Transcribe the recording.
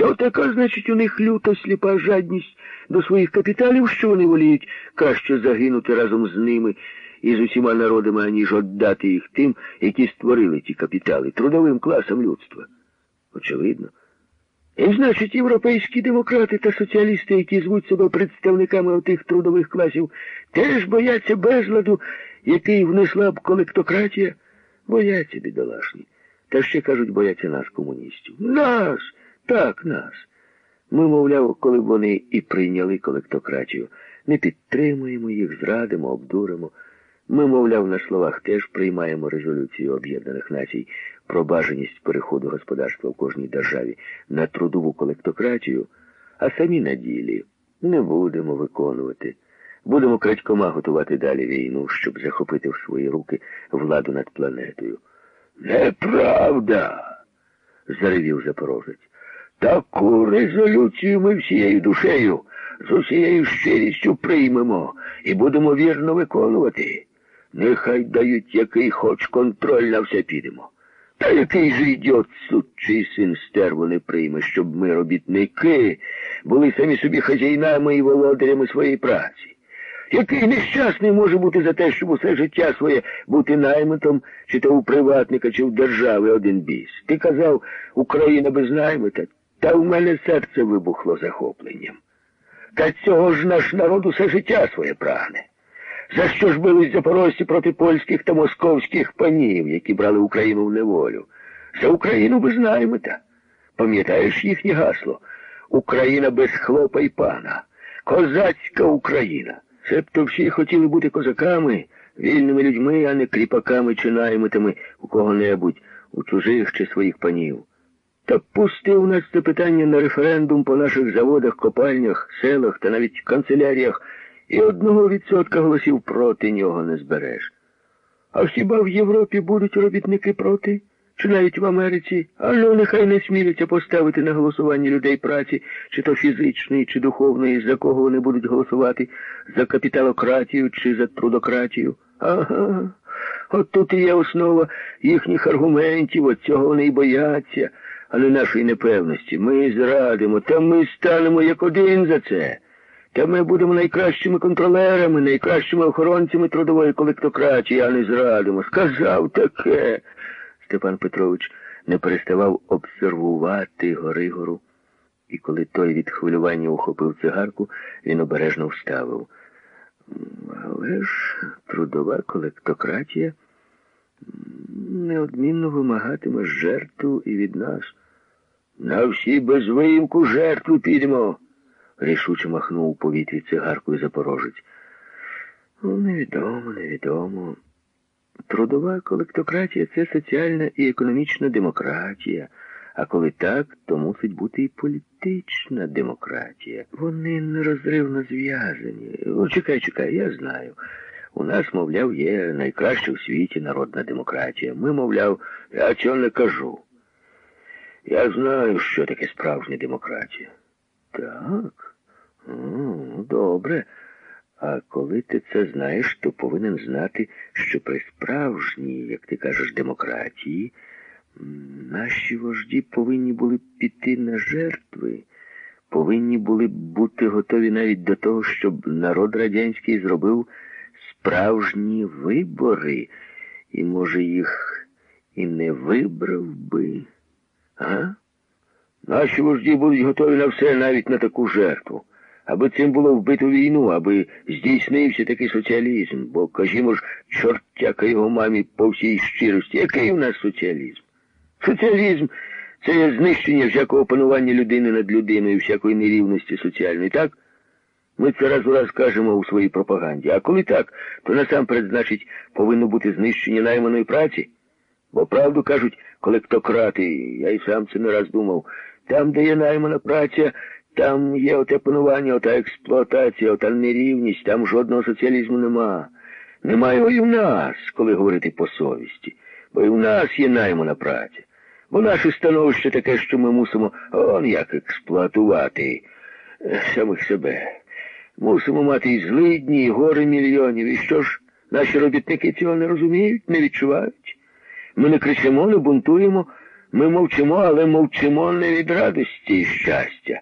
І отака, значить, у них люта сліпа жадність до своїх капіталів, що вони воліють краще загинути разом з ними і з усіма народами, аніж віддати їх тим, які створили ті капітали, трудовим класам людства. Очевидно. І, значить, європейські демократи та соціалісти, які звуть себе представниками отих трудових класів, теж бояться безладу, який внесла б колектократія. Бояться, бідолашні. Та ще кажуть, бояться нас, комуністів. Нас! Так, нас. Ми, мовляв, коли б вони і прийняли колектократію, не підтримуємо їх, зрадимо, обдуримо. Ми, мовляв, на словах теж приймаємо резолюцію Об'єднаних Націй про бажаність переходу господарства в кожній державі на трудову колектократію, а самі на ділі не будемо виконувати. Будемо крадькома готувати далі війну, щоб захопити в свої руки владу над планетою. Неправда, заревів Запорожець. Таку резолюцію ми всією душею, з усією щирістю приймемо і будемо вірно виконувати. Нехай дають який хоч контроль на все підемо. Та який же ідіот, сучий син стерву не прийме, щоб ми, робітники, були самі собі хазяїнами і володарями своєї праці. Який нещасний може бути за те, щоб усе життя своє бути наймитом, чи то у приватника, чи в держави один біс. Ти казав, Україна без наймита, та в мене серце вибухло захопленням. Та цього ж наш народ усе життя своє прагне. За що ж бились запорожці проти польських та московських панів, які брали Україну в неволю? За Україну без наймита. Пам'ятаєш їхнє гасло? Україна без хлопа й пана. Козацька Україна. Себто всі хотіли бути козаками, вільними людьми, а не кріпаками чи наймитами у кого-небудь, у чужих чи своїх панів. Та пустив нас це питання на референдум по наших заводах, копальнях, селах та навіть канцеляріях, і одного відсотка голосів проти нього не збереш. А хіба в Європі будуть робітники проти? Чи навіть в Америці, а ну нехай не сміються поставити на голосування людей праці, чи то фізичної, чи духовної, за кого вони будуть голосувати, за капіталократію чи за трудократію. Ага. От тут і є основа їхніх аргументів, от цього вони й бояться, а не нашої непевності. Ми зрадимо, та ми станемо як один за це. Та ми будемо найкращими контролерами, найкращими охоронцями трудової колектократії, а не зрадимо. Сказав таке. Степан Петрович не переставав обсервувати Горигору, і коли той від хвилювання ухопив цигарку, він обережно вставив. Але ж трудова колектократія неодмінно вимагатиме жертву і від нас. На всі без виїмку жертву підемо, рішуче махнув у повітрі цигаркою запорожець. Ну, невідомо, невідомо. Трудова колектократія це соціальна і економічна демократія. А коли так, то мусить бути і політична демократія. Вони нерозривно зв'язані. О, чекай, чекай, я знаю. У нас, мовляв, є найкраща в світі народна демократія. Ми, мовляв, я цього не кажу. Я знаю, що таке справжня демократія. Так. О, добре. А коли ти це знаєш, то повинен знати, що при справжній, як ти кажеш, демократії наші вожді повинні були піти на жертви, повинні були бути готові навіть до того, щоб народ радянський зробив справжні вибори, і, може, їх і не вибрав би. А? Наші вожді будуть готові на все, навіть на таку жертву аби цим було вбито війну, аби здійснився такий соціалізм, бо, кажімо ж, чортяка його мамі по всій щирості. Який у нас соціалізм? Соціалізм це знищення всякого панування людини над людиною, всякої нерівності соціальної, так? Ми це раз у раз кажемо у своїй пропаганді. А коли так, то насамперед, значить, повинно бути знищення найманої праці. Бо правду кажуть колектократи, я і сам це не раз думав, там, де є наймана праця, там є оте панування, ота експлуатація, ота нерівність, там жодного соціалізму нема. Нема його і в нас, коли говорити по совісті. Бо і в нас є наймана праця. Бо наше становище таке, що ми мусимо он як експлуатувати е, самих себе. Мусимо мати і злидні, і гори мільйонів. І що ж, наші робітники цього не розуміють, не відчувають. Ми не кричимо, не бунтуємо, Ми мовчимо, але мовчимо не від радості і щастя.